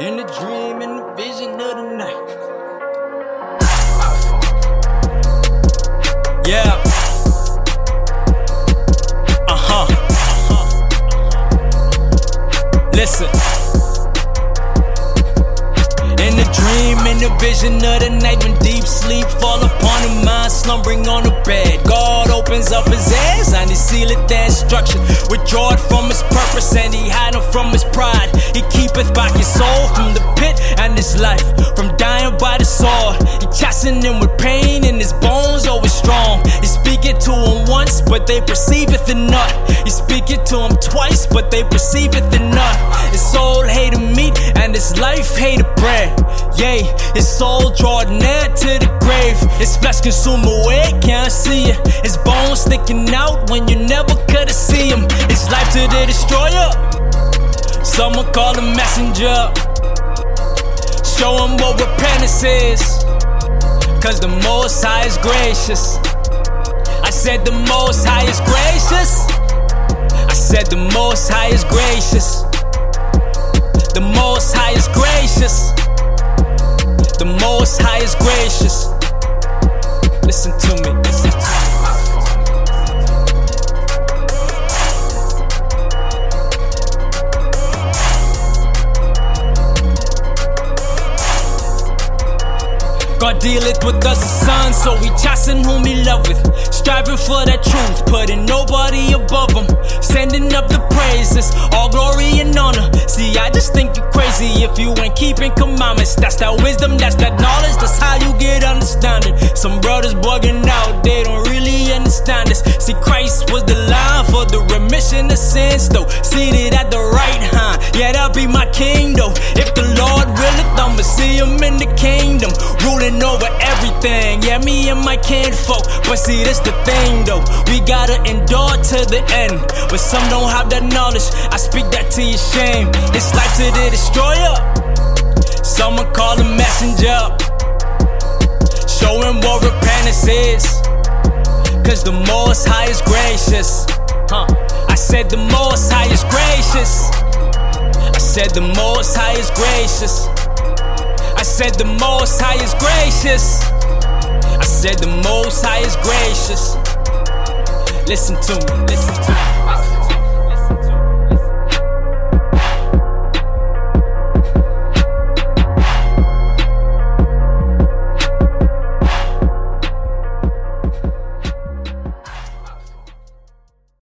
In the dream, in the vision of the night. Yeah. Uh huh. Listen. In the dream, in the vision of the night, when deep sleep fall upon the mind, slumbering on the bed. God opens up his eyes and he sealeth the instruction. Withdraw it from his purpose and he hide him from his pride. He keepeth back his soul from the pit and his life from dying by the sword. He chastening with pain and his bones always strong. He speak it to him once, but they perceive it not. He speak it to him twice, but they perceive it not. His soul hated meat and his life hated bread. Yea, it's soul drawed near to the grave. It's flesh consumed away, can't see it. It's bones sticking out when you never could have seen him. His life to the destroyer. Someone call him messenger. Show him what repentance is. Cause the most high is gracious. I said the most high is gracious. I said the most high is gracious. The most high is gracious. The most high is gracious. Listen to me, listen to me. God dealeth with us as sons, so we chasten whom he loveth. Striving for that truth, putting nobody above him. Sending up the praises, all glory and honor. See, I just think you're crazy if you ain't keeping commandments. That's that wisdom, that's that knowledge, that's how you get understanding. Some brothers bugging out, they don't really understand this. See, Christ was the line for the remission of sins, though. Seated at the right hand, yeah, that'll be my kingdom. If the Lord willeth, I'ma see him in the kingdom, ruling over everything. Yeah, me and my kinfolk. But see, this the thing, though. We gotta endure to the end. But some don't have that knowledge. I speak that to your shame. It's life to the destroyer. Someone call him messenger. Show him what repentance is. Cause the most high is gracious. Huh. I said the most high is gracious. Said the most high is gracious. I said the most high is gracious. I said the most high is gracious. Listen to me, listen to me.